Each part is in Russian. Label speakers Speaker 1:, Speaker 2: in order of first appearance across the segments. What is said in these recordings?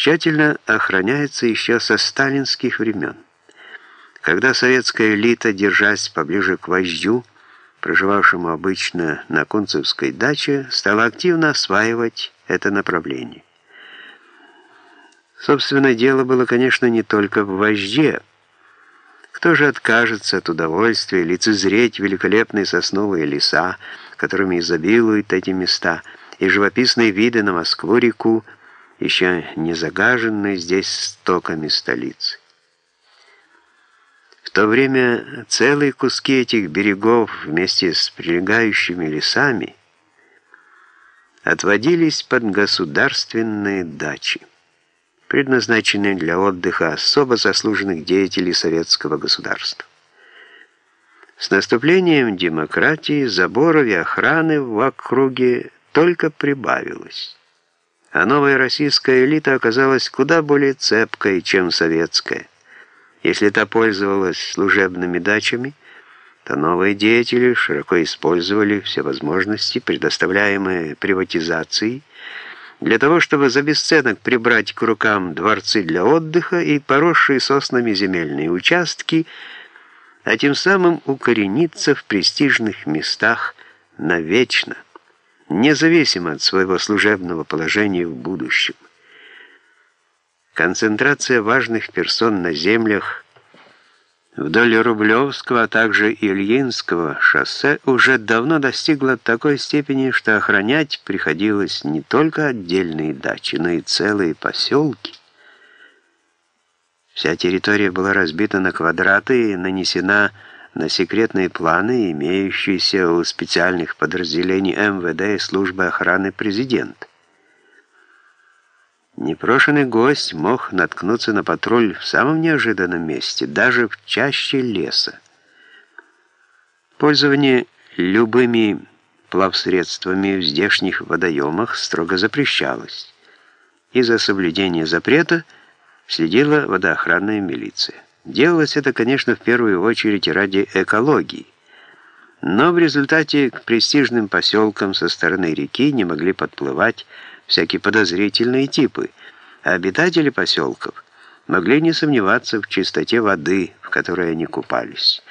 Speaker 1: тщательно охраняется еще со сталинских времен, когда советская элита, держась поближе к вождю, проживавшему обычно на Кунцевской даче, стала активно осваивать это направление. Собственно, дело было, конечно, не только в вожде. Кто же откажется от удовольствия лицезреть великолепные сосновые леса, которыми изобилуют эти места, и живописные виды на Москву-реку, еще не загаженные здесь стоками столицы. В то время целые куски этих берегов вместе с прилегающими лесами отводились под государственные дачи, предназначенные для отдыха особо заслуженных деятелей советского государства. С наступлением демократии заборов и охраны в округе только прибавилось а новая российская элита оказалась куда более цепкой, чем советская. Если та пользовалась служебными дачами, то новые деятели широко использовали все возможности, предоставляемые приватизацией, для того, чтобы за бесценок прибрать к рукам дворцы для отдыха и поросшие соснами земельные участки, а тем самым укорениться в престижных местах навечно независимо от своего служебного положения в будущем. Концентрация важных персон на землях вдоль Рублевского, а также Ильинского шоссе уже давно достигла такой степени, что охранять приходилось не только отдельные дачи, но и целые поселки. Вся территория была разбита на квадраты и нанесена на секретные планы, имеющиеся у специальных подразделений МВД и службы охраны президента. Непрошенный гость мог наткнуться на патруль в самом неожиданном месте, даже в чаще леса. Пользование любыми плавсредствами в здешних водоемах строго запрещалось, и за соблюдение запрета следила водоохранная милиция. Делалось это, конечно, в первую очередь ради экологии. Но в результате к престижным поселкам со стороны реки не могли подплывать всякие подозрительные типы, а обитатели поселков могли не сомневаться в чистоте воды, в которой они купались.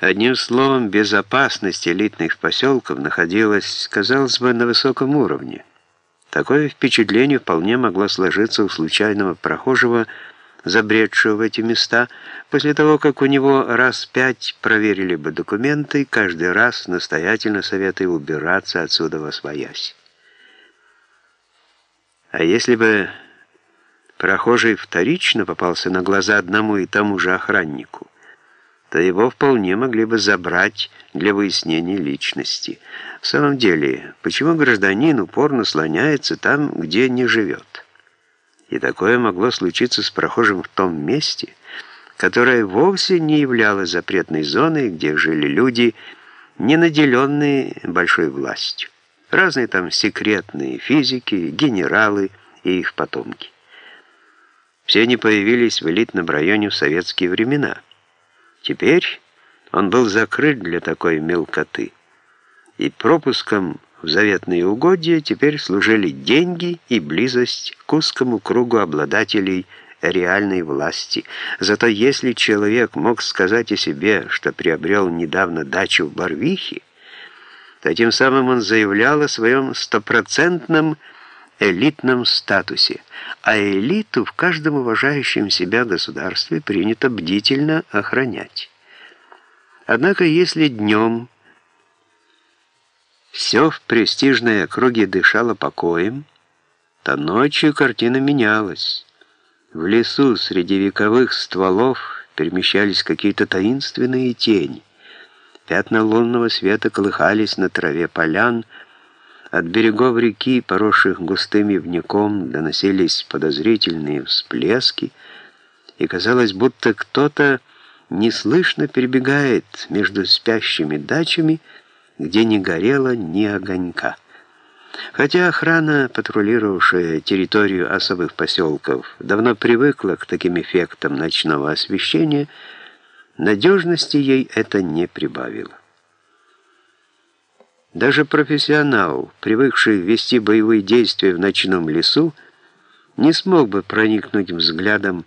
Speaker 1: Одним словом, безопасность элитных поселков находилась, казалось бы, на высоком уровне. Такое впечатление вполне могло сложиться у случайного прохожего, забредшего в эти места, после того, как у него раз пять проверили бы документы, каждый раз настоятельно советуя убираться отсюда во своясь. А если бы прохожий вторично попался на глаза одному и тому же охраннику, то его вполне могли бы забрать для выяснения личности. В самом деле, почему гражданин упорно слоняется там, где не живет? И такое могло случиться с прохожим в том месте, которое вовсе не являлось запретной зоной, где жили люди, не наделенные большой властью. Разные там секретные физики, генералы и их потомки. Все они появились в элитном районе в советские времена. Теперь он был закрыт для такой мелкоты. И пропуском в заветные угодья теперь служили деньги и близость к узкому кругу обладателей реальной власти. Зато если человек мог сказать о себе, что приобрел недавно дачу в Барвихе, то тем самым он заявлял о своем стопроцентном элитном статусе, а элиту в каждом уважающем себя государстве принято бдительно охранять. Однако если днем все в престижной округе дышало покоем, то ночью картина менялась. В лесу среди вековых стволов перемещались какие-то таинственные тени. Пятна лунного света колыхались на траве полян, от берегов реки, поросших густым ивняком, доносились подозрительные всплески, и казалось, будто кто-то неслышно перебегает между спящими дачами, где не горело ни огонька. Хотя охрана, патрулировавшая территорию особых поселков, давно привыкла к таким эффектам ночного освещения, надежности ей это не прибавило. Даже профессионал, привыкший вести боевые действия в ночном лесу, не смог бы проникнуть взглядом